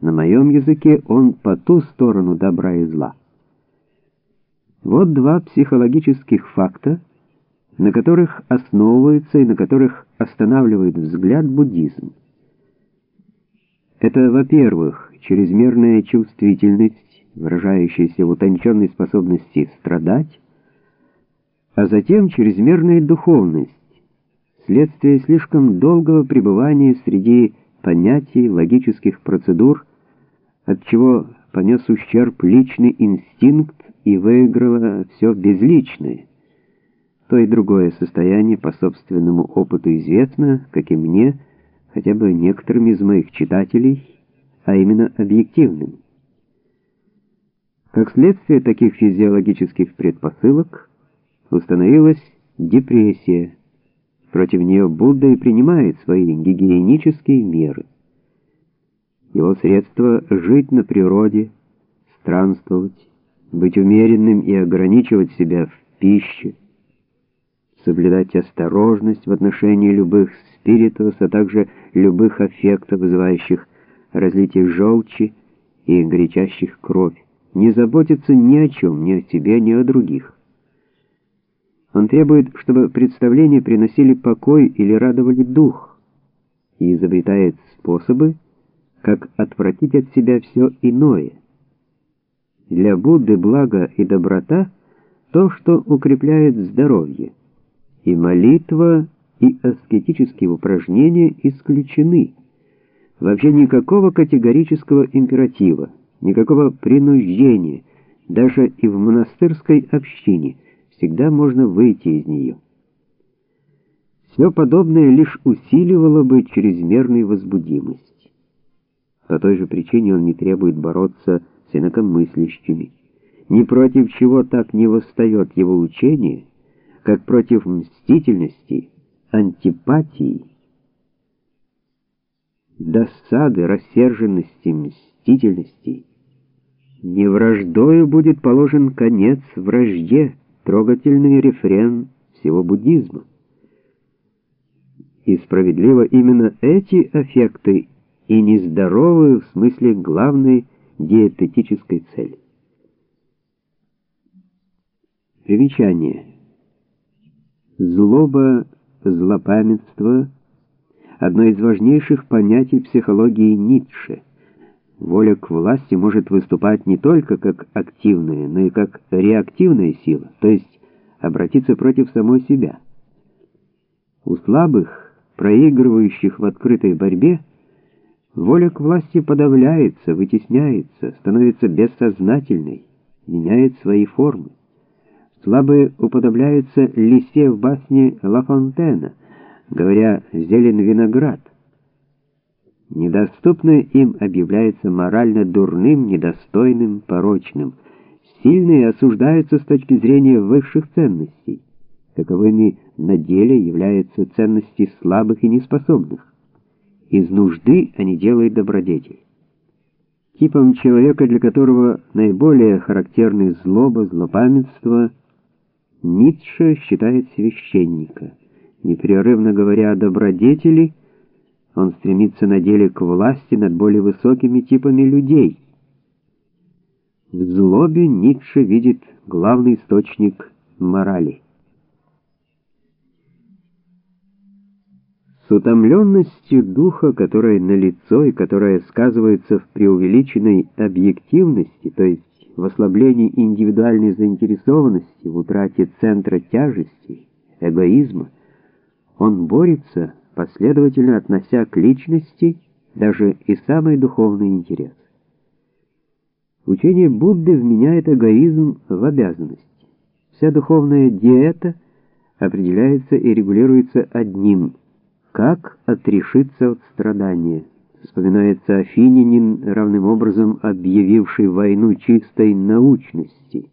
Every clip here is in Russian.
На моем языке он по ту сторону добра и зла. Вот два психологических факта, на которых основывается и на которых останавливает взгляд буддизм. Это, во-первых, чрезмерная чувствительность, выражающаяся в утонченной способности страдать, а затем чрезмерная духовность, следствие слишком долгого пребывания среди понятий, логических процедур, от чего понес ущерб личный инстинкт и выиграло все безличное. То и другое состояние по собственному опыту известно, как и мне, хотя бы некоторым из моих читателей, а именно объективным. Как следствие таких физиологических предпосылок установилась депрессия. Против нее Будда и принимает свои гигиенические меры. Его средство — жить на природе, странствовать, быть умеренным и ограничивать себя в пище, соблюдать осторожность в отношении любых спиритус, а также любых аффектов, вызывающих разлитие желчи и горячащих кровь, не заботиться ни о чем, ни о себе, ни о других. Он требует, чтобы представления приносили покой или радовали дух, и изобретает способы, как отвратить от себя все иное. Для Будды благо и доброта — то, что укрепляет здоровье, и молитва, и аскетические упражнения исключены. Вообще никакого категорического императива, никакого принуждения, даже и в монастырской общине всегда можно выйти из нее. Все подобное лишь усиливало бы чрезмерную возбудимость. По той же причине он не требует бороться с инакомыслящими. Ни против чего так не восстает его учение, как против мстительности, антипатии, досады, рассерженности, мстительности. Не враждою будет положен конец вражде, трогательный рефрен всего буддизма. И справедливо именно эти аффекты и нездоровую в смысле главной диететической цели. Примечание. Злоба, злопамятство – одно из важнейших понятий психологии Ницше. Воля к власти может выступать не только как активная, но и как реактивная сила, то есть обратиться против самой себя. У слабых, проигрывающих в открытой борьбе, Воля к власти подавляется, вытесняется, становится бессознательной, меняет свои формы. Слабые уподобляются лисе в басне Ла Фонтена, говоря «зелен виноград». Недоступное им объявляется морально дурным, недостойным, порочным. Сильные осуждаются с точки зрения высших ценностей. Таковыми на деле являются ценности слабых и неспособных. Из нужды они делают добродетель. Типом человека, для которого наиболее характерны злоба, злопамятство, Ницше считает священника. Непрерывно говоря о добродетели, он стремится на деле к власти над более высокими типами людей. В злобе Ницше видит главный источник морали. С утомленностью духа, которая налицо и которая сказывается в преувеличенной объективности, то есть в ослаблении индивидуальной заинтересованности, в утрате центра тяжести, эгоизма, он борется, последовательно относя к личности даже и самый духовный интерес. Учение Будды вменяет эгоизм в обязанность. Вся духовная диета определяется и регулируется одним – как отрешиться от страдания? Вспоминается афинянин, равным образом объявивший войну чистой научности.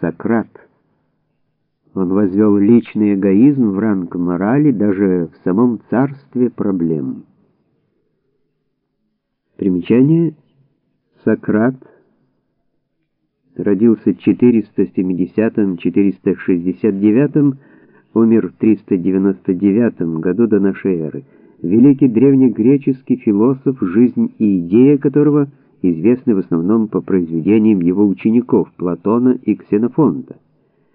Сократ. Он возвел личный эгоизм в ранг морали даже в самом царстве проблем. Примечание. Сократ родился в 470-469 умер в 399 году до нашей эры, великий древнегреческий философ, жизнь и идея которого известны в основном по произведениям его учеников Платона и Ксенофонта.